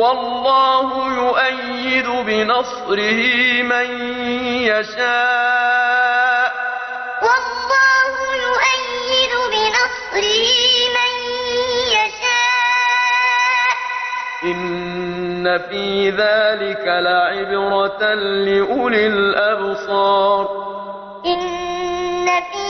والله يؤيد بنصره من يشاء. والله يؤيد بنصره من يشاء. إن في ذلك لعبرة لأولي الأبصار. إن في